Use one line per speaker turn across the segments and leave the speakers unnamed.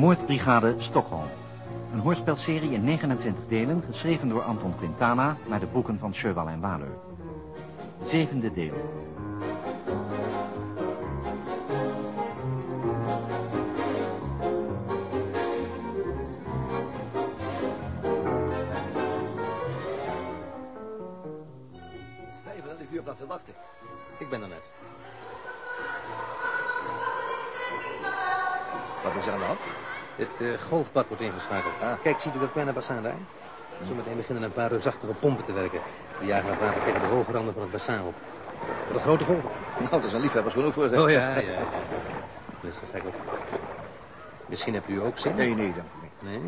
Moordbrigade Stockholm. Een hoorspelserie in 29 delen, geschreven door Anton Quintana... naar de boeken van Sjöwal en Waleur. Zevende deel.
Golfbad wordt ingeschakeld. Kijk, ziet u dat kleine bassin daar? Zometeen beginnen een paar reusachtige pompen te werken. Die jagen het water tegen de hoge randen van het bassin op. Een grote golf.
Nou, dat is een liefhebbers genoeg voor. zeg.
Oh ja, ja, ja. Dat is te gek op. Misschien hebt u ook zin?
Nee, nee, dank u.
Nee?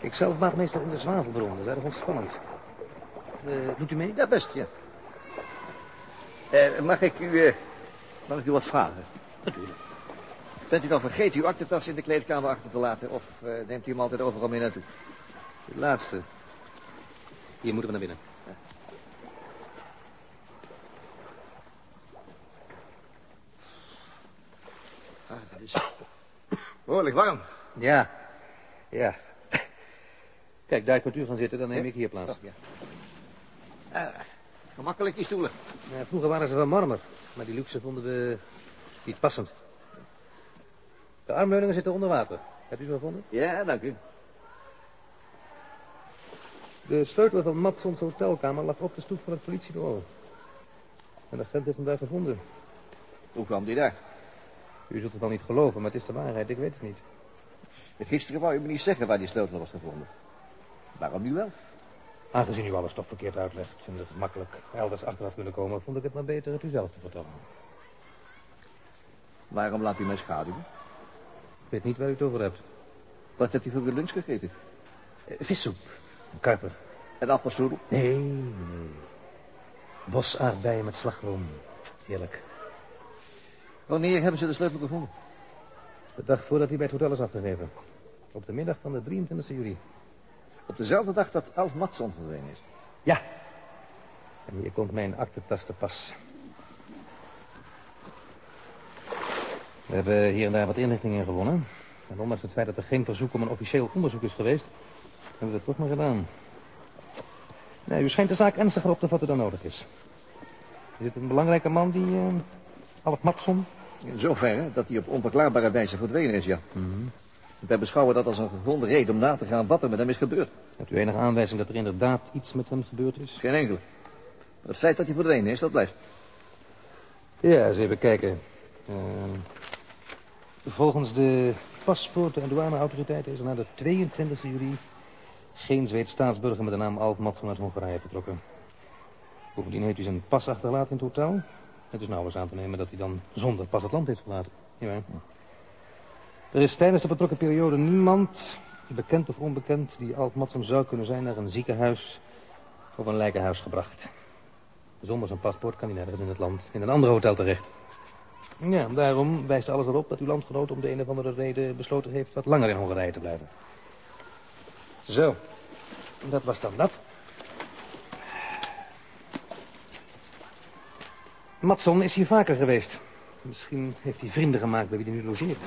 Ik zelf maak meestal in de zwavelbron. Dat is erg ontspannend. Eh, doet u mee?
Ja, best, ja. Eh, mag ik u, eh, mag ik u wat vragen?
Natuurlijk.
Bent u dan vergeten uw aktentas in de kleedkamer achter te laten? Of eh, neemt u hem altijd overal mee naartoe?
De laatste. Hier moeten we naar binnen.
Ah, dat is behoorlijk warm.
Ja. Ja. Kijk, daar kunt u gaan zitten, dan neem ik hier plaats.
Oh, ja. Ah, gemakkelijk die stoelen.
Ja, vroeger waren ze van marmer, maar die luxe vonden we niet passend. De armleuningen zitten onder water. Hebt u ze gevonden?
Ja, dank u.
De sleutel van Matsons hotelkamer lag op de stoep van het politiebureau. En de agent heeft hem daar gevonden.
Hoe kwam die daar?
U zult het wel niet geloven, maar het is de waarheid. Ik weet het niet.
Gisteren wou u me niet zeggen waar die sleutel was gevonden. Waarom nu wel?
Aangezien u alles toch verkeerd uitlegt en het makkelijk elders achter had kunnen komen, vond ik het maar beter het u zelf te vertellen.
Waarom laat u mij schaduwen?
Ik weet niet waar u het over hebt.
Wat hebt u voor uw lunch gegeten?
Eh, vissoep. Een karper.
En appelsoep?
Nee, nee. Bosaardbeien met slagroom. Heerlijk.
Wanneer hebben ze de sleutel gevonden?
De dag voordat hij bij het hotel is afgegeven. Op de middag van de 23 juli.
Op dezelfde dag dat Alf Matson verdwenen is.
Ja. En hier komt mijn aktentas te pas. We hebben hier en daar wat inlichtingen gewonnen. En ondanks het feit dat er geen verzoek om een officieel onderzoek is geweest... hebben we het toch maar gedaan. Nee, u schijnt de zaak ernstiger op te vatten dan nodig is. Er zit een belangrijke man die... eh Alf Matson...
In zoverre dat hij op onverklaarbare wijze verdwenen is, ja. Wij beschouwen dat als een gegronde reden om na te gaan wat er met hem is gebeurd.
Hebt u enige aanwijzing dat er inderdaad iets met hem gebeurd is?
Geen enkele. Maar het feit dat hij verdwenen is, dat blijft.
Ja, eens even kijken. Eh, volgens de paspoorten- en douaneautoriteiten is er na de 22 juli... geen Zweeds staatsburger met de naam Alf Matson uit Hongarije vertrokken. Bovendien heeft hij zijn pas achtergelaten in het hotel. Het is nauwelijks aan te nemen dat hij dan zonder pas het land heeft verlaten. Er is tijdens de betrokken periode niemand, bekend of onbekend... die Alf Matson zou kunnen zijn naar een ziekenhuis of een lijkenhuis gebracht. Zonder zijn paspoort kan hij nergens in het land in een ander hotel terecht. Ja, daarom wijst alles erop dat uw landgenoot om de een of andere reden besloten heeft wat langer in Hongarije te blijven. Zo, dat was dan dat. Matson is hier vaker geweest. Misschien heeft hij vrienden gemaakt bij wie hij nu logeert.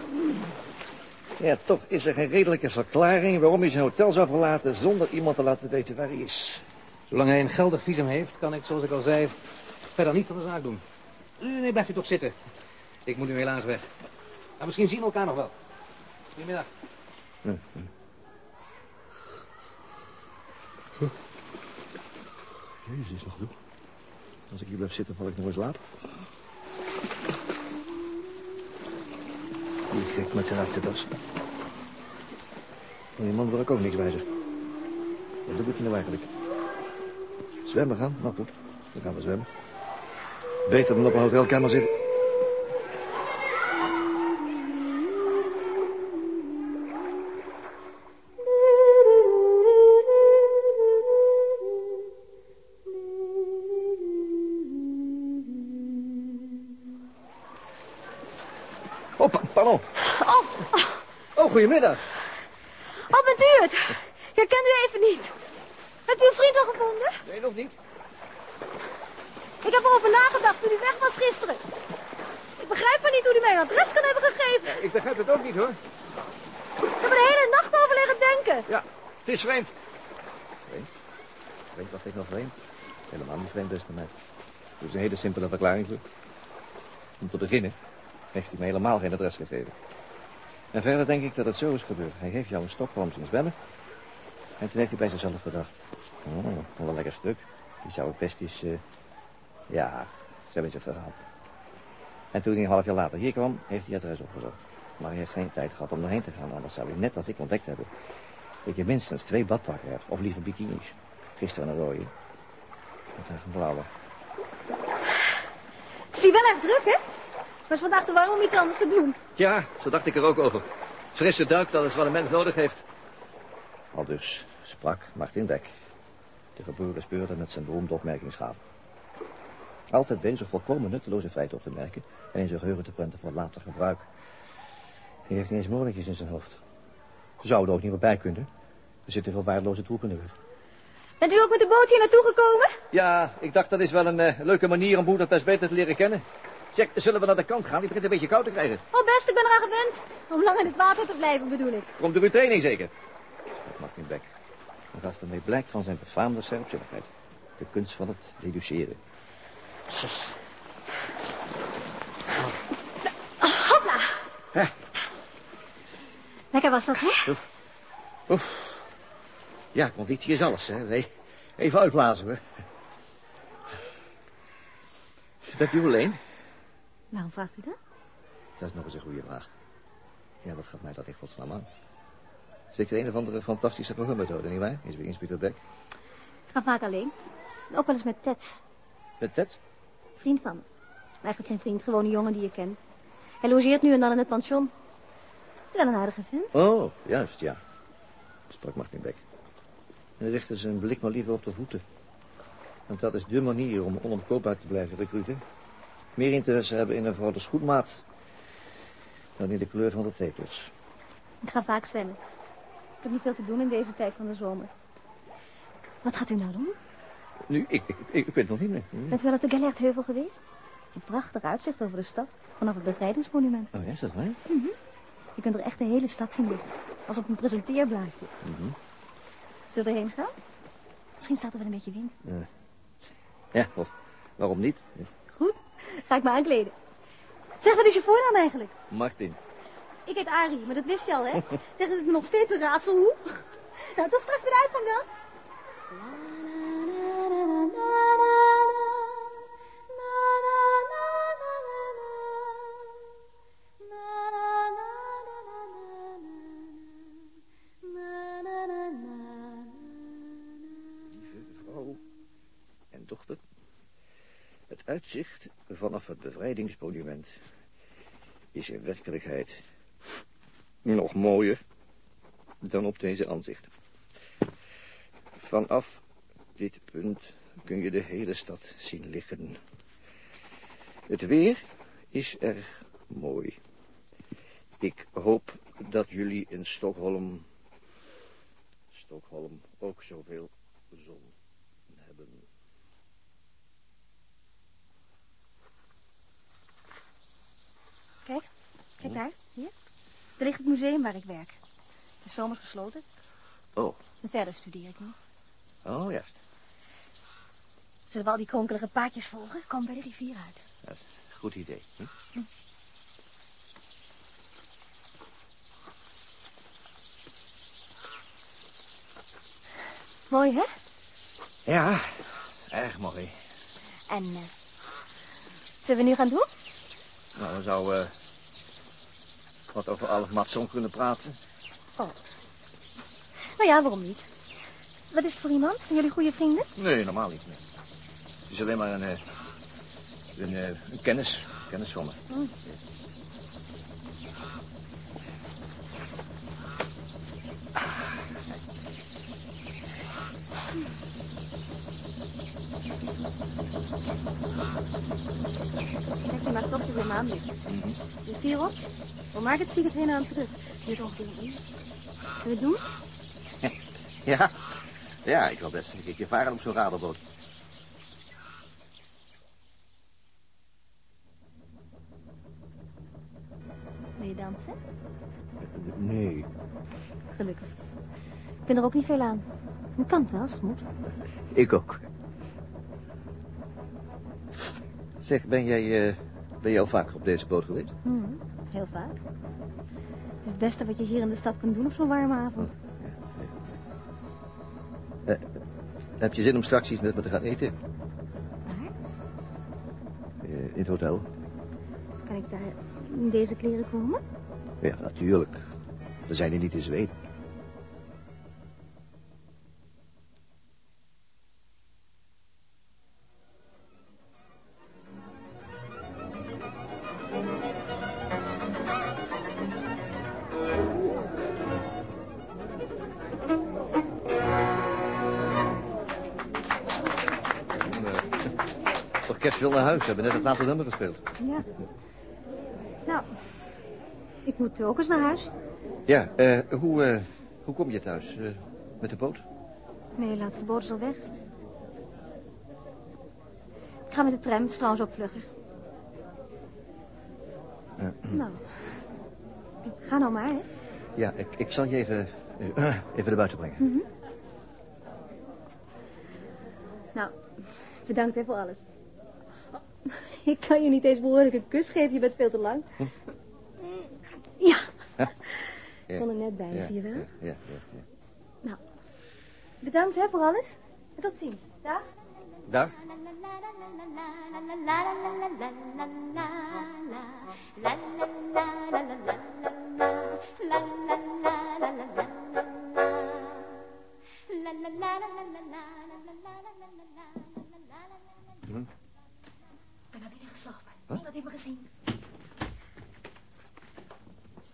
Ja, toch is er geen redelijke verklaring waarom hij zijn hotel zou verlaten zonder iemand te laten weten waar hij is.
Zolang hij een geldig visum heeft, kan ik, zoals ik al zei, verder niets aan de zaak doen. Nee, blijf u toch zitten. Ik moet nu helaas weg. Maar misschien zien we elkaar nog wel. Goedemiddag.
Jezus, nog toe. Als ik hier blijf zitten, val ik nog eens laat. Die gek met zijn achtertas. En die man wil ik ook niks zich. Wat doe ik nou eigenlijk? Zwemmen gaan? Nou goed, dan gaan we zwemmen. Beter dan op een hotelkamer zitten. Goedemiddag.
oh, bent u het? Ik herken u even niet. Hebt u uw vriend al gevonden?
Nee, nog niet.
Ik heb erover nagedacht toen u weg was gisteren. Ik begrijp maar niet hoe u mij een adres kan hebben gegeven.
Ik begrijp het ook niet, hoor.
je?
Ja, het is vreemd. Vreemd? Vreemd, wat ik nog vreemd? Helemaal niet vreemd, beste meid. Er is een hele simpele verklaring voor. Om te beginnen heeft hij me helemaal geen adres gegeven. En verder denk ik dat het zo is gebeurd. Hij heeft jou een Stockholm zien zwemmen. En toen heeft hij bij zichzelf gedacht... Oh, wat een lekker stuk. Die zou ik best eens... eh, Ja, zo is het gegaan. En toen hij een half jaar later hier kwam, heeft hij het adres opgezocht. Maar hij heeft geen tijd gehad om erheen te gaan. Anders zou hij net als ik ontdekt hebben... dat je minstens twee badpakken hebt. Of liever bikinis. Gisteren een rode. Vandaag een blauwe.
Het is wel echt druk, hè? Het was vandaag te warm om iets anders te doen.
Ja, zo dacht ik er ook over. Frisse duik, dat is wat een mens nodig heeft. Al dus sprak Martin Beck. De geboren speurder met zijn beroemde opmerkingsgave. Altijd bezig volkomen nutteloze feiten op te merken... en in zijn geheugen te prenten voor later gebruik. Hij heeft niet eens moordjes in zijn hoofd. Ze zouden er ook niet meer bij kunnen. Er zitten veel waardeloze troepen in de hut.
Bent u ook met de boot hier naartoe gekomen?
Ja, ik dacht dat is wel een eh, leuke manier om Boedapest beter te leren kennen. Zeg, zullen we naar de kant gaan? Die begint een beetje koud te krijgen.
Oh, best, ik ben eraan gewend. Om lang in het water te blijven, bedoel ik.
Komt door uw training zeker? Sprak Martin Beck. En gaf ermee blijk van zijn befaamde scherpzinnigheid. De kunst van het deduceren.
Hopla. Lekker was dat, hè?
Oef. Ja, conditie is alles, hè. Even uitblazen, hoor. Bent u alleen?
Waarom vraagt u dat?
Dat is nog eens een goede vraag. Ja, wat gaat mij dat in godsnaam aan? Zeker een of andere fantastische programmethode, nietwaar? Is bij Inspector Beck.
Ik ga vaak alleen. En ook wel eens met Tets.
Met Ted?
Vriend van me. Eigenlijk geen vriend, gewoon een jongen die je kent. Hij logeert nu en dan in het pension. Is wel een aardige vent.
Oh, juist, ja. Sprak Martin Beck. En richtte zijn blik maar liever op de voeten. Want dat is dé manier om onomkoopbaar te blijven recruten. Meer interesse hebben in een de schoenmaat... dan in de kleur van de tepels.
Ik ga vaak zwemmen. Ik heb niet veel te doen in deze tijd van de zomer. Wat gaat u nou doen?
Nu, ik, ik, ik, ik weet het nog niet meer.
Bent u wel op de Gellertheuvel geweest? Een prachtig uitzicht over de stad. Vanaf het bevrijdingsmonument.
Oh ja, is dat waar?
Je kunt er echt de hele stad zien liggen. Als op een presenteerblaadje.
Mhm.
Zullen we erheen gaan? Misschien staat er wel een beetje wind.
Ja, of waarom niet?
Ga ik me aankleden. Zeg, wat is je voornaam eigenlijk?
Martin.
Ik heet Arie, maar dat wist je al, hè? Zeg, het is nog steeds een raadsel hoe. Nou, tot straks bij de uitgang dan.
Lieve vrouw en dochter. Het uitzicht het bevrijdingsmonument is in werkelijkheid nog mooier dan op deze aanzicht. Vanaf dit punt kun je de hele stad zien liggen. Het weer is erg mooi. Ik hoop dat jullie in Stockholm, Stockholm ook zoveel zon hebben.
Kijk, kijk daar, hier. Daar ligt het museum waar ik werk. Het is zomers gesloten.
Oh,
En verder studeer ik nog.
oh juist.
Zullen we al die kronkelige paadjes volgen? Kom bij de rivier uit.
Dat is een goed idee. Hm?
Mooi, hè?
Ja, erg mooi.
En, eh zullen we nu gaan doen?
Nou, we zouden eh, wat over Alf Matson kunnen praten.
Oh. Nou ja, waarom niet? Wat is het voor iemand? Zijn jullie goede vrienden?
Nee, normaal niet. Nee. Het is alleen maar een, eh, een, eh, een kennis. Kennis van me.
Maakt maanlicht. De vier op. We maken het zie ik het heen aan terug. Duurt ongeveer een uur. Zullen we het doen?
Ja, ja, ik wil best een keertje varen op zo'n radelboot.
Wil je dansen?
Nee.
Gelukkig. Ik vind er ook niet veel aan. Je kan het wel als het moet.
Ik ook. Zeg, ben jij, eh, ben jij al vaker op deze boot geweest?
Hmm, heel vaak. Het is het beste wat je hier in de stad kunt doen op zo'n warme avond.
Eh, heb je zin om straks iets met me te gaan eten?
Waar?
Eh, in het hotel?
Kan ik daar in deze kleren komen?
Ja, natuurlijk. We zijn hier niet in Zweden. We hebben net het laatste nummer gespeeld.
Ja. Nou, ik moet ook eens naar huis.
Ja, eh, hoe, eh, hoe kom je thuis? Eh, met de boot?
Nee, de laatste boot is al weg. Ik ga met de tram, is trouwens ook vlugger. Nou, ga nou maar, hè.
Ja, ik, ik zal je even, even naar buiten brengen.
Nou, bedankt hè voor alles. Ik kan je niet eens behoorlijk een kus geven, je bent veel te lang. Ja, ik kon er net bij, zie je wel.
Ja, ja, ja, ja.
Nou, bedankt hè voor alles. En tot ziens. Dag.
Dag.
Ik ben naar binnen geslopen. Niemand heeft me gezien.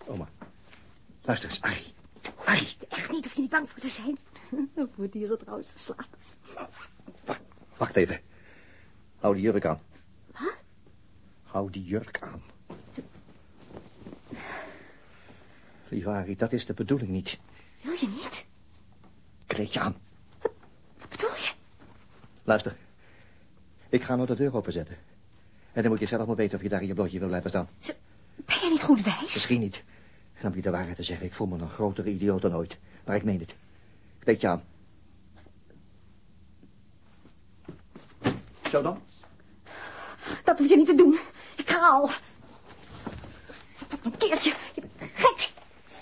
Oma. Luister eens, Arie. Arie.
Echt niet, of je niet bang voor te zijn. Voor die is er trouwens te slapen.
Wacht, wacht even. Hou die jurk aan.
Wat?
Hou die jurk aan. Lieve Arie, dat is de bedoeling niet.
Wil je niet?
Kleed je aan.
Wat bedoel je?
Luister. Ik ga nou de deur openzetten. En dan moet je zelf maar weten of je daar in je blootje wil blijven staan.
Z- Ben je niet goed wijs?
Misschien niet. En om je de waarheid te zeggen, ik voel me een grotere idioot dan ooit. Maar ik meen het. Kleed je aan. Zo dan.
Dat hoef je niet te doen. Ik ga al. Een keertje. Je bent gek.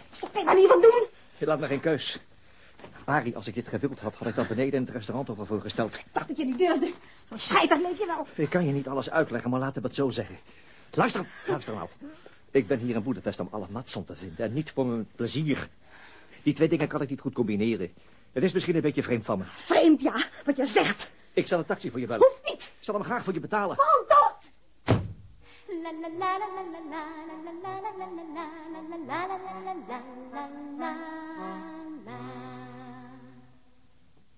Stop mij maar niet van doen.
Je laat me geen keus. Arie, als ik dit gewild had, had ik dat beneden in het restaurant over voorgesteld.
Ik dacht dat je niet durfde. Van scheiter leef je wel.
Ik kan je niet alles uitleggen, maar laten we het zo zeggen. Luister, luister nou. Ik ben hier in Boedapest om alle Matson te vinden en niet voor mijn plezier. Die twee dingen kan ik niet goed combineren. Het is misschien een beetje vreemd van me.
Vreemd, ja. Wat je zegt.
Ik zal een taxi voor je bellen.
Hoeft niet.
Ik zal hem graag voor je betalen.
Val dood.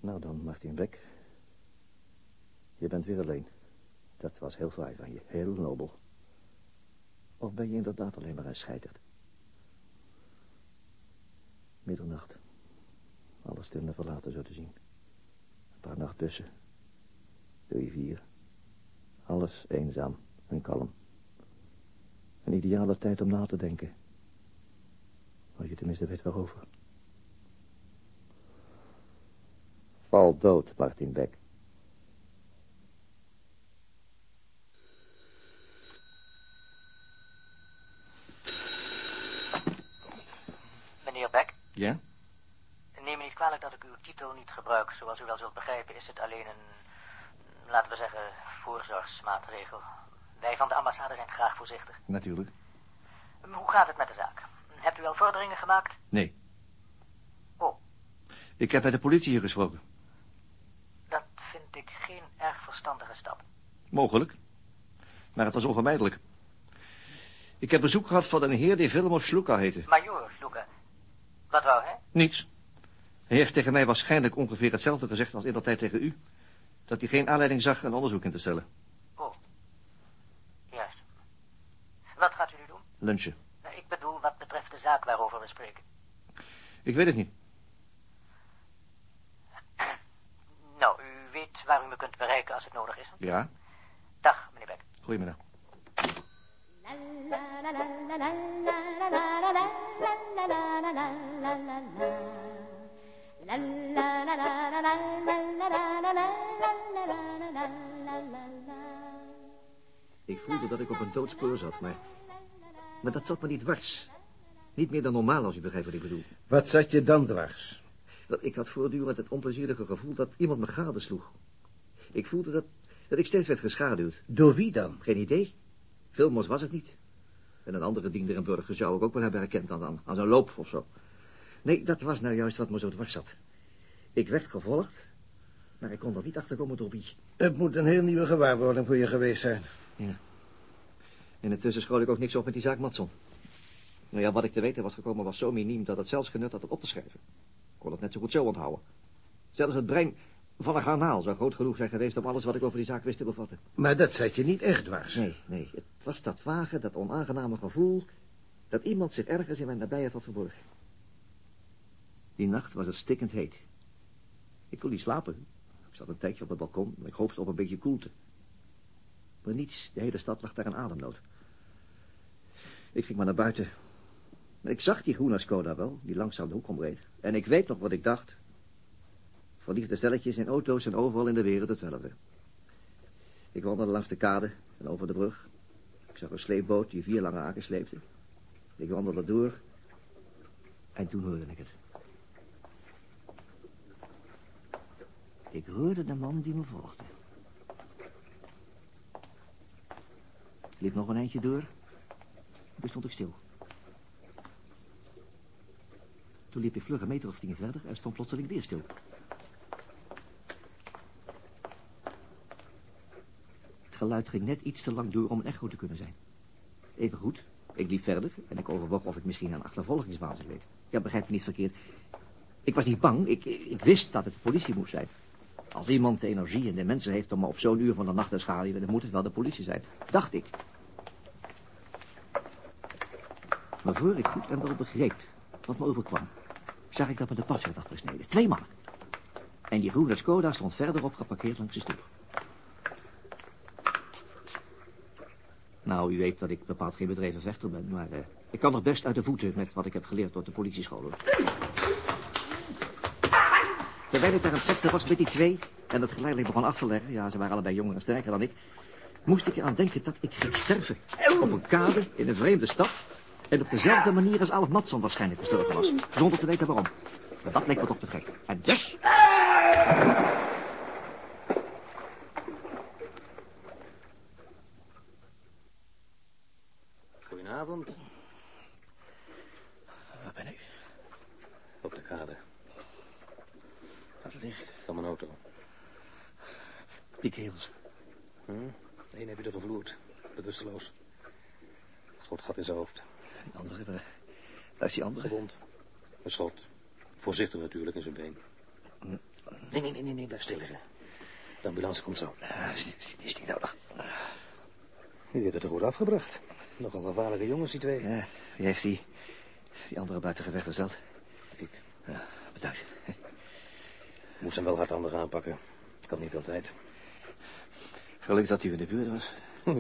Nou dan, Martin Beck. Je bent weer alleen. Dat was heel fraai van je. Heel nobel. Of ben je inderdaad alleen maar een? Middernacht. Alles stil en verlaten zo te zien. Een paar nachtbussen. De rivier. Alles eenzaam en kalm. Een ideale tijd om na te denken. Als je tenminste weet waarover. Val dood, Martin Beck.
Meneer Beck,
Ja?
neem me niet kwalijk dat ik uw titel niet gebruik. Zoals u wel zult begrijpen is het alleen een, laten we zeggen, voorzorgsmaatregel. Wij van de ambassade zijn graag voorzichtig.
Natuurlijk.
Hoe gaat het met de zaak? Hebt u al vorderingen gemaakt?
Nee.
Oh,
Ik heb bij de politie hier gesproken.
dat vind ik geen erg verstandige stap.
Mogelijk. Maar het was onvermijdelijk. Ik heb bezoek gehad van een heer die Vilmos Sluka heette.
Major Sloeken, wat wou hij?
Niets. Hij heeft tegen mij waarschijnlijk ongeveer hetzelfde gezegd als in dat tijd tegen u. Dat hij geen aanleiding zag een onderzoek in te stellen.
Oh, juist. Wat gaat u nu doen?
Lunchen.
Nou, Ik bedoel, wat betreft de zaak waarover we spreken.
Ik weet het niet.
Nou, waar u me kunt bereiken als het nodig is.
Ja?
Dag, meneer Beck.
Goedemiddag. Ik voelde dat ik op een doodspoor zat, maar... Maar dat zat me niet dwars. Niet meer dan normaal, als u begrijpt wat ik bedoel.
Wat zat je dan dwars?
Wel, ik had voortdurend het onplezierige gevoel dat iemand me gadesloeg. Ik voelde dat, dat ik steeds werd geschaduwd.
Door wie dan?
Geen idee. Vilmos was het niet. En een andere diender en burger zou ik ook wel hebben herkend aan, aan, aan zo'n loop of zo. Nee, dat was nou juist wat me zo dwars zat. Ik werd gevolgd, maar ik kon er niet achterkomen door wie.
Het moet een heel nieuwe gewaarwording voor je geweest zijn.
Ja. En intussen schoot ik ook niks op met die zaak Matson. Nou ja, wat ik te weten was gekomen was zo miniem dat het zelfs genut had het op te schrijven. Ik kon het net zo goed zo onthouden. Zelfs het brein van een garnaal zou groot genoeg zijn geweest om alles wat ik over die zaak wist te bevatten.
Maar dat zat je niet echt dwars.
Nee, nee. Het was dat vage, dat onaangename gevoel dat iemand zich ergens in mijn nabijheid had verborgen. Die nacht was het stikkend heet. Ik kon niet slapen. Ik zat een tijdje op het balkon en ik hoopte op een beetje koelte. Maar niets, de hele stad lag daar in ademnood. Ik ging maar naar buiten. Ik zag die groene Skoda wel, die langzaam de hoek omreed. En ik weet nog wat ik dacht. Verliefde stelletjes in auto's en overal in de wereld hetzelfde. Ik wandelde langs de kade en over de brug. Ik zag een sleepboot die vier lange aken sleepte. Ik wandelde door. En toen hoorde ik het. Ik hoorde de man die me volgde. Ik liep nog een eindje door. Toen stond ik stil. Toen liep ik vlug een meter of tien verder en stond plotseling weer stil. Geluid ging net iets te lang door om een echo te kunnen zijn. Even goed, ik liep verder en ik overwoog of ik misschien aan achtervolgingswaanzin leed. Ja, begrijp me niet verkeerd. Ik was niet bang, ik, ik wist dat het de politie moest zijn. Als iemand de energie en de mensen heeft om me op zo'n uur van de nacht te schaduwen, dan moet het wel de politie zijn, dacht ik. Maar voor ik goed en wel begreep wat me overkwam, zag ik dat me de pas werd afgesneden. Twee mannen. En die groene Skoda stond verderop geparkeerd langs de stoep. Nou, u weet dat ik bepaald geen bedreven vechter ben, maar uh, ik kan nog best uit de voeten met wat ik heb geleerd op de politiescholen. Terwijl ik daar een vechter was met die twee en het geleidelijk begon af te leggen, ja, ze waren allebei jonger en sterker dan ik, moest ik eraan denken dat ik ging sterven. Op een kade in een vreemde stad en op dezelfde manier als Alf Matson waarschijnlijk gestorven was, zonder te weten waarom. Maar dat leek me toch te gek. En dus...
Goedenavond.
Waar ben ik?
Op de kade.
Gaat het dicht?
Van mijn auto.
Die kerels.
Hm? Eén heb je er gevloerd. Bewusteloos. Schotgat in zijn hoofd.
Die andere, waar, waar is die andere?
Gewond. Een schot. Voorzichtig natuurlijk in zijn been. Nee, nee, nee, nee, nee blijf stil liggen. De ambulance komt zo.
Uh, is, is, is die nodig?
Die heeft het er goed afgebracht. Nogal gevaarlijke jongens, die twee.
Ja, wie heeft die, die andere buiten gesteld?
Ik.
Ja, bedankt.
Moest hem wel hardhandig aanpakken. Ik had niet veel tijd.
Gelukkig dat u in de buurt was.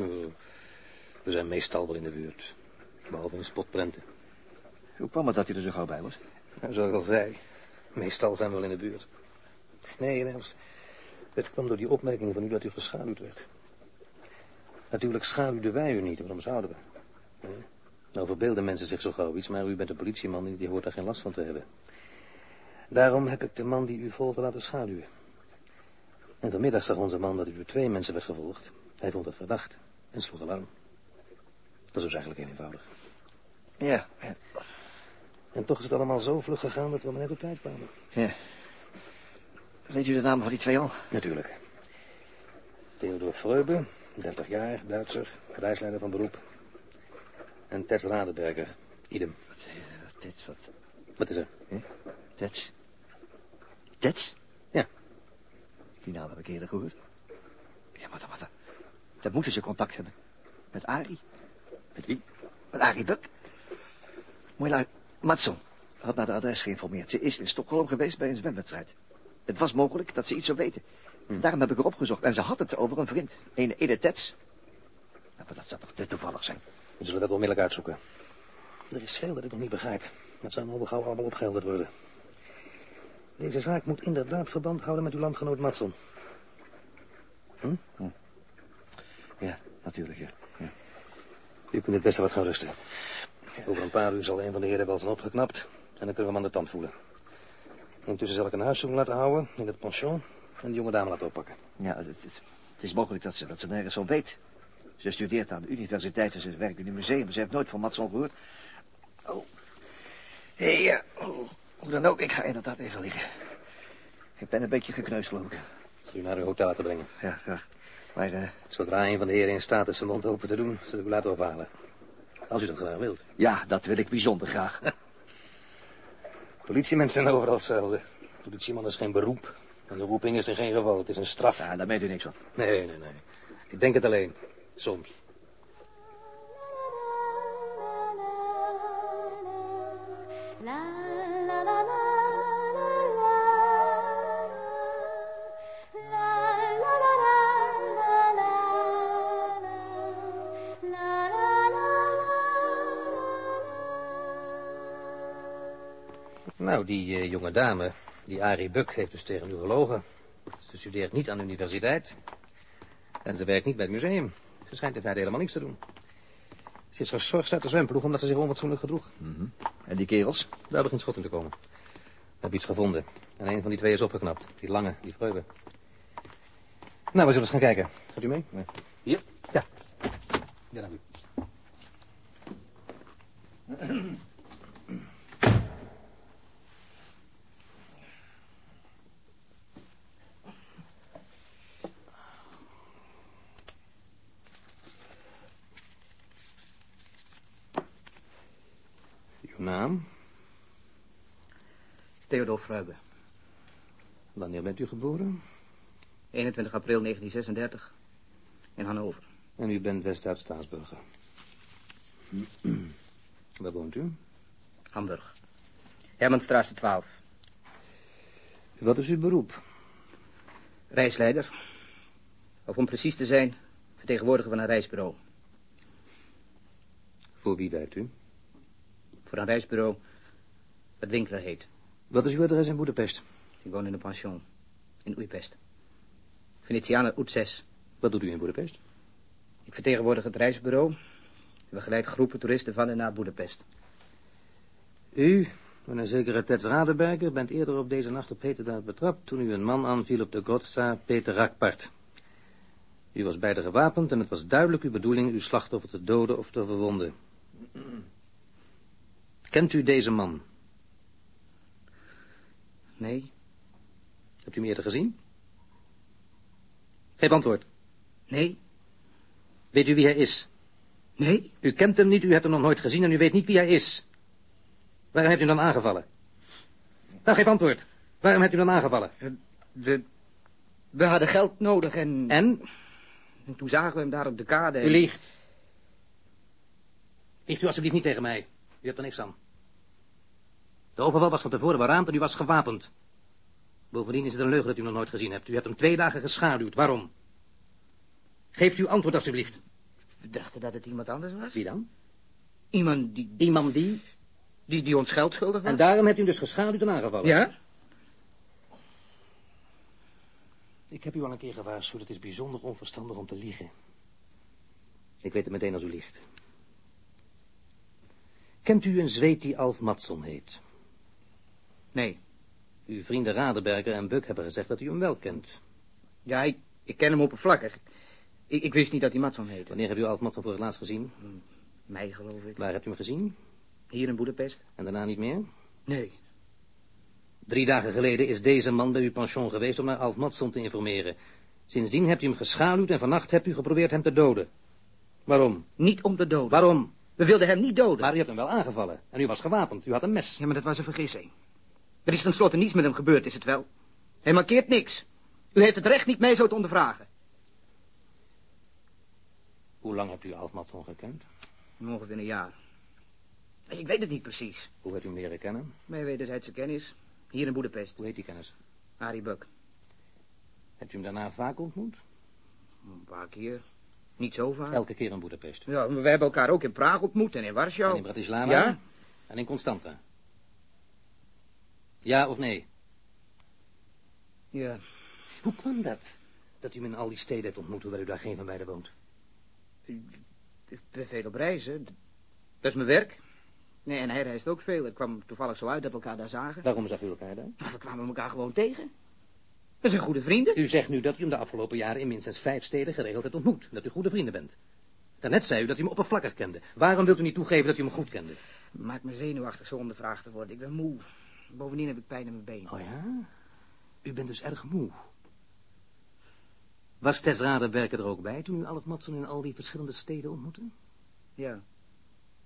We zijn meestal wel in de buurt. Behalve in spotprenten.
Hoe kwam het dat u er zo gauw bij was?
Nou, zoals ik al zei, meestal zijn we wel in de buurt. Nee, in ernst. Het kwam door die opmerking van u dat u geschaduwd werd. Natuurlijk schaduwden wij u niet, waarom zouden we? Nee. Nou verbeelden mensen zich zo gauw iets, maar u bent een politieman en die hoort daar geen last van te hebben. Daarom heb ik de man die u volgde laten schaduwen. En vanmiddag zag onze man dat u door twee mensen werd gevolgd. Hij vond het verdacht en sloeg alarm. Dat is dus eigenlijk heel eenvoudig.
Ja, ja.
En toch is het allemaal zo vlug gegaan dat we maar net op tijd kwamen.
Ja. Weet u de namen van die twee al?
Natuurlijk. Theodor Freube, 30 jaar, Duitser, reisleider van beroep. En Tets Radeberger, idem.
Wat, uh, Tets, wat?
Wat is er?
Huh? Tets? Tets?
Ja.
Die naam heb ik eerder gehoord. Ja, maar dan, maar dan. Moeten ze contact hebben. Met Arie.
Met wie?
Met Arie Buck. Mooi lui. Matson had naar de adres geïnformeerd. Ze is in Stockholm geweest bij een zwemwedstrijd. Het was mogelijk dat ze iets zou weten. Hm. Daarom heb ik haar opgezocht. En ze had het over een vriend. Een Ede Tets. Ja, maar dat zou toch te toevallig zijn.
We zullen dat onmiddellijk uitzoeken. Er is veel dat ik nog niet begrijp. Het zou nog wel gauw allemaal opgehelderd worden. Deze zaak moet inderdaad verband houden met uw landgenoot Matson.
Ja, natuurlijk, ja. ja.
U kunt het beste wat gaan rusten. Over een paar uur zal een van de heren wel zijn opgeknapt. En dan kunnen we hem aan de tand voelen. Intussen zal ik een huiszoeking laten houden in het pension. En de jonge dame laten oppakken.
Ja, het, het, het is mogelijk dat ze, dat ze nergens van weet. Ze studeert aan de universiteit en ze werkt in een museum. Ze heeft nooit van Matson gehoord. Oh. Hé, ja. Oh. Hoe dan ook, ik ga inderdaad even liggen. Ik ben een beetje ik.
Ik zal u naar uw hotel laten brengen.
Ja, graag. Maar, eh,
Zodra een van de heren in staat is zijn mond open te doen, zal ik u laten ophalen. Als u dat graag wilt.
ja, dat wil ik bijzonder graag.
Politiemensen zijn overal hetzelfde. Politieman is geen beroep. En de roeping is in geen geval. Het is een straf.
Ja, daar weet u niks van.
Nee, nee, nee. Ik denk het alleen. Soms. Nou, die eh, jonge dame, die Arie Buck, heeft dus tegen u gelogen. Ze studeert niet aan de universiteit. En ze werkt niet bij het museum. Ze schijnt in feite helemaal niks te doen. Ze is geschorst uit de zwemploeg omdat ze zich onfatsoenlijk gedroeg.
En die kerels?
Daar begint schot in te komen. We hebben iets gevonden. En een van die twee is opgeknapt. Die lange, die Freude. Nou, we zullen eens gaan kijken. Gaat u mee? Hier? Ja. Ja, dank u. Uw naam? Wanneer bent u geboren?
21 april 1936. In Hannover.
En u bent West-Duits staatsburger. Waar woont u?
Hamburg. Hermanstraatse 12.
Wat is uw beroep?
Reisleider. Of om precies te zijn, vertegenwoordiger van een reisbureau.
Voor wie werkt u?
Voor een reisbureau dat Winkler heet.
Wat is uw adres in Boedapest?
Ik woon in een pension. In Oeipest. Venetianer Oet 6.
Wat doet u in Boedapest?
Ik vertegenwoordig het reisbureau. We begeleid groepen toeristen van en naar Boedapest.
U, en een zekere Tets Radeberger, bent eerder op deze nacht op heterdaad betrapt... toen u een man aanviel op de Gotza Peter Rakpart. U was beide gewapend en het was duidelijk uw bedoeling... uw slachtoffer te doden of te verwonden. Kent u deze man?
Nee?
Hebt u hem eerder gezien? Geef antwoord.
Nee?
Weet u wie hij is?
Nee?
U kent hem niet, u hebt hem nog nooit gezien en u weet niet wie hij is. Waarom hebt u hem dan aangevallen? Nou, geef antwoord. Waarom hebt u hem dan aangevallen?
We, we hadden geld nodig en...
En?
en toen zagen we hem daar op de kade. en-
U liegt. Liegt u alsjeblieft niet tegen mij. U hebt er niks aan. De overval was van tevoren beraamd en u was gewapend. Bovendien is het een leugen dat u nog nooit gezien hebt. U hebt hem twee dagen geschaduwd. Waarom? Geeft u antwoord alsjeblieft.
We dachten dat het iemand anders was.
Wie dan?
Iemand die,
Iemand die.
die, die ons geld schuldig was.
En daarom hebt u hem dus geschaduwd en aangevallen.
Ja?
Ik heb u al een keer gewaarschuwd. Het is bijzonder onverstandig om te liegen. Ik weet het meteen als u liegt. Kent u een zweet die Alf Matson heet?
Nee.
Uw vrienden Radeberger en Buck hebben gezegd dat u hem wel kent.
Ja, ik, ik ken hem oppervlakkig. Ik, ik wist niet dat hij Matson heette.
Wanneer hebt u Alf Matson voor het laatst gezien?
Mij, geloof ik.
Waar hebt u hem gezien?
Hier in Boedapest?
En daarna niet meer?
Nee.
Drie dagen geleden is deze man bij uw pension geweest om naar Alf Matson te informeren. Sindsdien hebt u hem geschaduwd en vannacht hebt u geprobeerd hem te doden. Waarom?
Niet om te doden.
Waarom?
We wilden hem niet doden.
Maar u hebt hem wel aangevallen. En u was gewapend. U had een mes.
Ja, maar dat was een vergissing. Er is tenslotte niets met hem gebeurd, is het wel? Hij markeert niks. U heeft het recht niet mij zo te ondervragen.
Hoe lang hebt u Alf Matson gekend?
Ongeveer een jaar. Ik weet het niet precies.
Hoe hebt u hem leren kennen?
Mijn wederzijdse kennis. Hier in Boedapest.
Hoe heet die kennis?
Arie Buck.
Hebt u hem daarna vaak ontmoet?
Een paar keer. Niet zo vaak.
Elke keer in Boedapest.
Ja, we hebben elkaar ook in Praag ontmoet en in Warschau.
En in Bratislava?
Ja?
En in Constanta? Ja of nee?
Ja,
Hoe kwam dat? Dat u hem in al die steden hebt ontmoet, hoewel u daar geen van beiden woont.
ik ben veel op reizen. Dat is mijn werk. Nee, en hij reist ook veel. Het kwam toevallig zo uit dat we elkaar daar zagen.
Waarom zag u elkaar daar?
Maar we kwamen elkaar gewoon tegen. We zijn goede vrienden.
U zegt nu dat u hem de afgelopen jaren in minstens vijf steden geregeld hebt ontmoet. Dat u goede vrienden bent. Daarnet zei u dat u hem oppervlakkig kende. Waarom wilt u niet toegeven dat u hem goed kende?
Maakt me zenuwachtig zo ondervraagd te worden. Ik ben moe. Bovendien heb ik pijn in mijn been.
Oh ja? U bent dus erg moe. Was Tess Raderberger er ook bij toen u Alf Matson in al die verschillende steden ontmoette?
Ja.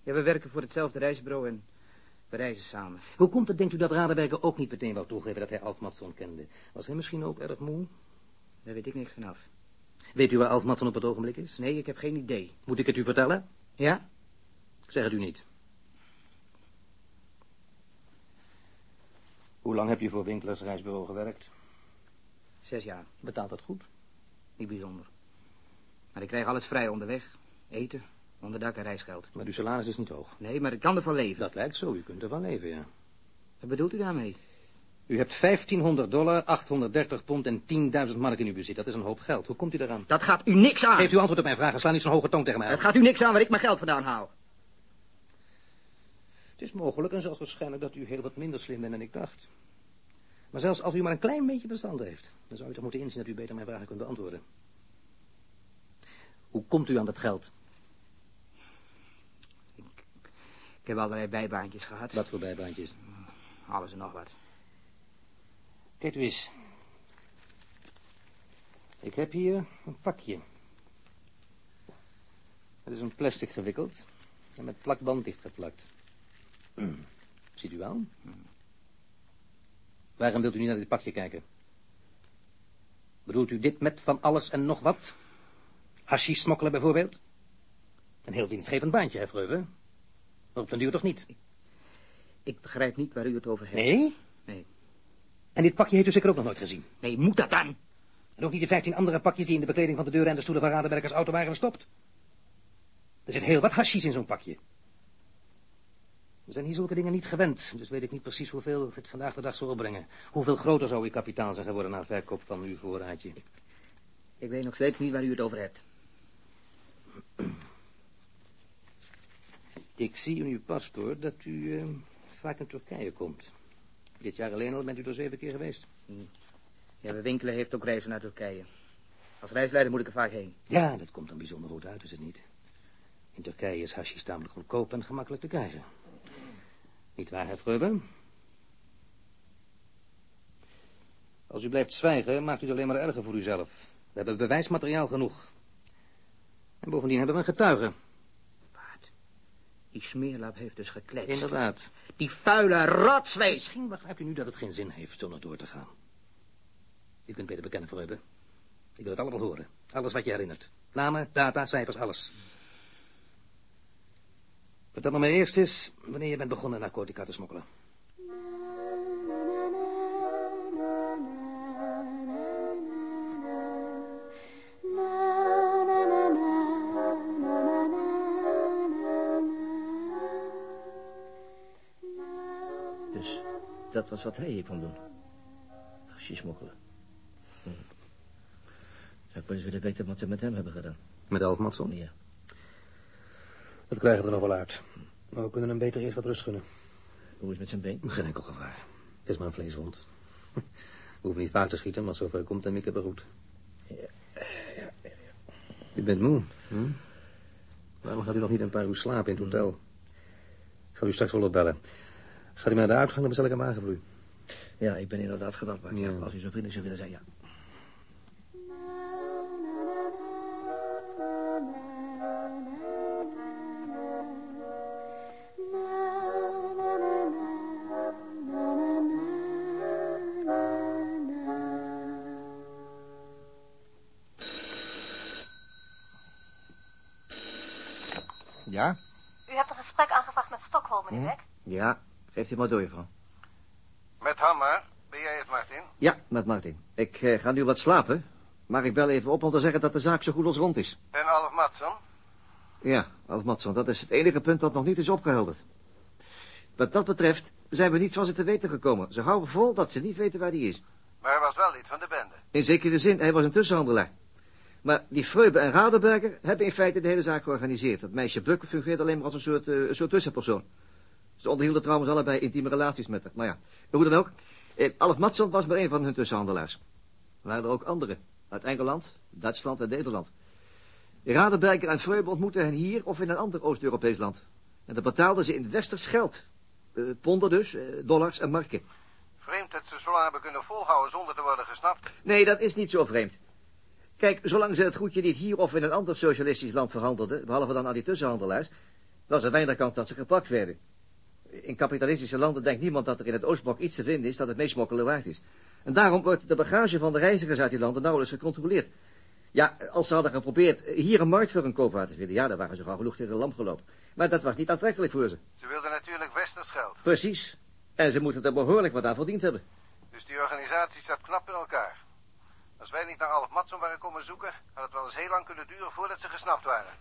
Ja, we werken voor hetzelfde reisbureau en we reizen samen.
Hoe komt het, denkt u, dat Raderberger ook niet meteen wou toegeven dat hij Alf Matson kende? Was hij misschien ook erg moe?
Daar weet ik niks vanaf.
Weet u waar Alf Matson op het ogenblik is?
Nee, ik heb geen idee.
Moet ik het u vertellen?
Ja?
Ik zeg het u niet. Hoe lang hebt u voor Winklers reisbureau gewerkt?
Zes jaar.
Betaalt dat goed?
Niet bijzonder. Maar ik krijg alles vrij onderweg. Eten, onderdak en reisgeld.
Maar uw salaris is niet hoog.
Nee, maar ik kan ervan leven.
Dat lijkt zo, u kunt ervan leven, ja.
Wat bedoelt u daarmee?
U hebt 1500 dollar, 830 pond en 10.000 mark in uw bezit. Dat is een hoop geld. Hoe komt u eraan?
Dat gaat u niks aan.
Geeft u antwoord op mijn vragen. Sla niet zo'n hoge toon tegen mij.
Het gaat u niks aan waar ik mijn geld vandaan haal.
Het is mogelijk en zelfs waarschijnlijk dat u heel wat minder slim bent dan ik dacht. Maar zelfs als u maar een klein beetje verstand heeft, dan zou u toch moeten inzien dat u beter mijn vragen kunt beantwoorden. Hoe komt u aan dat geld?
Ik heb allerlei bijbaantjes gehad.
Wat voor bijbaantjes?
Alles en nog wat.
Kijk u eens. Ik heb hier een pakje. Het is een plastic gewikkeld en met plakband dichtgeplakt. Ziet u wel? Waarom wilt u niet naar dit pakje kijken? Bedoelt u dit met van alles en nog wat? Hashish smokkelen bijvoorbeeld? Een heel winstgevend baantje, hè, Freuve? Maar op den duur toch niet?
Ik begrijp niet waar u het over hebt.
Nee?
Nee.
En dit pakje heeft u zeker ook nog nooit gezien?
Nee, moet dat dan?
En ook niet de vijftien andere pakjes die in de bekleding van de deuren en de stoelen van Radenbergers auto waren gestopt. Er zit heel wat hashish in zo'n pakje. We zijn hier zulke dingen niet gewend, dus weet ik niet precies hoeveel het vandaag de dag zal opbrengen. Hoeveel groter zou uw kapitaal zijn geworden na verkoop van uw voorraadje?
Ik weet nog steeds niet waar u het over hebt.
Ik zie in uw paspoort dat u eh, vaak in Turkije komt. Dit jaar alleen al bent u er zeven keer geweest.
Ja, we winkelen heeft ook reizen naar Turkije. Als reisleider moet ik er vaak heen.
Ja, dat komt dan bijzonder goed uit, is het niet? In Turkije is hashish tamelijk goedkoop en gemakkelijk te krijgen. Niet waar, Herr Freube? Als u blijft zwijgen, maakt u het alleen maar erger voor uzelf. We hebben bewijsmateriaal genoeg. En bovendien hebben we een getuige.
Wat? Die smeerlap heeft dus gekletst.
Inderdaad.
Die vuile rotzweet.
Misschien begrijpt u nu dat het geen zin heeft om er door te gaan. U kunt beter bekennen, Freube. Ik wil het allemaal horen. Alles wat je herinnert. Namen, data, cijfers, alles. Vertel me maar eerst eens wanneer je bent begonnen narcotica te smokkelen.
Dus dat was wat hij hier kwam doen. Hashish smokkelen. Hm. Zou ik wel eens willen weten wat ze met hem hebben gedaan.
Met Alf Matson?
Ja.
Dat krijgen we er nog wel uit. Maar we kunnen hem beter eerst wat rust gunnen.
Hoe is het met zijn been?
Geen enkel gevaar. Het is maar een vleeswond. We hoeven niet vaak te schieten, maar zover komt en ik heb er goed. U bent moe. Hm? Waarom gaat u nog niet een paar uur slapen in het hotel? Ik zal u straks wel opbellen. Gaat u maar naar de uitgang, dan bestel ik hem aan voor u.
Ja, ik ben inderdaad gedacht. Maar
Ja.
ja, als u zo vriendelijk zou willen zijn, ja.
Ja?
U hebt een gesprek aangevraagd met Stockholm, meneer Beck.
Ja, geef u maar door, juffrouw.
Met Hammer? Ben jij het, Martin?
Ja, met Martin. Ik eh, ga nu wat slapen. Maar ik bel even op om te zeggen dat de zaak zo goed als rond is.
En Alf Matson?
Ja, Alf Matson, dat is het enige punt dat nog niet is opgehelderd. Wat dat betreft zijn we niets van ze te weten gekomen. Ze houden vol dat ze niet weten waar die is.
Maar hij was wel lid van de bende.
In zekere zin, hij was een tussenhandelaar. Maar die Freube en Raderberger hebben in feite de hele zaak georganiseerd. Dat meisje Buck fungeerde alleen maar als een soort, uh, een soort tussenpersoon. Ze onderhielden trouwens allebei intieme relaties met haar. Maar ja, hoe dan ook. Eh, Alf Matson was maar een van hun tussenhandelaars. Er waren er ook anderen. Uit Engeland, Duitsland en Nederland. Raderberger en Freube ontmoetten hen hier of in een ander Oost-Europees land. En dat betaalden ze in westers geld. Uh, ponden dus, uh, dollars en marken.
Vreemd dat ze zo lang hebben kunnen volhouden zonder te worden gesnapt.
Nee, dat is niet zo vreemd. Kijk, zolang ze het goedje niet hier of in een ander socialistisch land verhandelden, behalve dan al die tussenhandelaars, was er weinig kans dat ze gepakt werden. In kapitalistische landen denkt niemand dat er in het Oostblok iets te vinden is dat het meesmokkelen waard is. En daarom wordt de bagage van de reizigers uit die landen nauwelijks gecontroleerd. Ja, als ze hadden geprobeerd hier een markt voor hun koopwaar te vinden, ja, dan waren ze gauw genoeg tegen de lamp gelopen. Maar dat was niet aantrekkelijk voor ze.
Ze wilden natuurlijk westers geld.
Precies. En ze moeten er behoorlijk wat aan verdiend hebben.
Dus die organisatie staat knap in elkaar. Als wij niet naar Alf Matson waren komen zoeken, had het wel eens heel lang kunnen duren voordat ze gesnapt waren.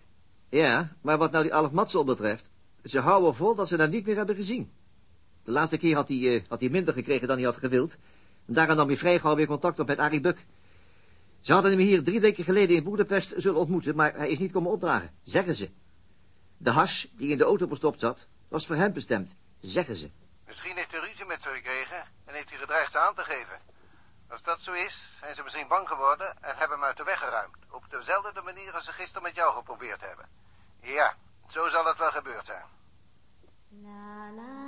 Ja, maar wat nou die Alf Matson betreft, ze houden vol dat ze hem niet meer hebben gezien. De laatste keer had hij, uh, had hij minder gekregen dan hij had gewild. En daarom nam hij vrij gauw weer contact op met Arie Buck. Ze hadden hem hier drie weken geleden in Boedapest zullen ontmoeten, maar hij is niet komen opdragen, zeggen ze. De hash die in de auto verstopt zat, was voor hem bestemd, zeggen ze.
Misschien heeft hij ruzie met ze gekregen en heeft hij gedreigd ze aan te geven. Als dat zo is, zijn ze misschien bang geworden en hebben hem uit de weg geruimd. Op dezelfde manier als ze gisteren met jou geprobeerd hebben. Ja, zo zal het wel gebeurd zijn. La, la,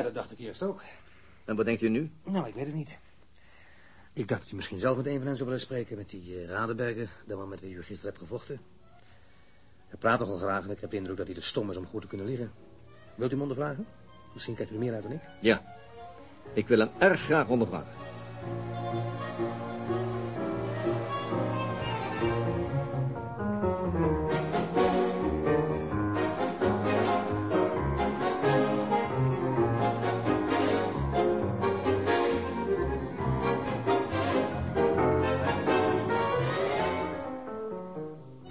Ja, dat dacht ik eerst ook.
En wat denkt u nu?
Nou, ik weet het niet. Ik dacht dat u misschien zelf met een van hen zou willen spreken, met die uh, Radenberger, de man met wie u gisteren hebt gevochten. Hij praat nogal graag en ik heb de indruk dat hij te stom is om goed te kunnen liggen. Wilt u hem ondervragen? Misschien krijgt u er meer uit dan ik.
Ja, ik wil hem erg graag ondervragen.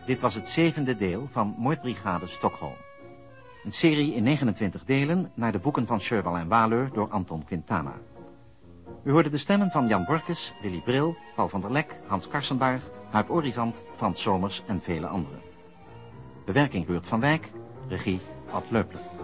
Dit was het zevende deel van Moordbrigade Stockholm. Een serie in 29 delen naar de boeken van Sherwal en Waleur door Anton Quintana. U hoorde de stemmen van Jan Borkes, Willy Bril, Paul van der Lek, Hans Karsenbaard, Huip Orivant, Frans Somers en vele anderen. Bewerking Ruurt van Wijk, regie Ad Leupler.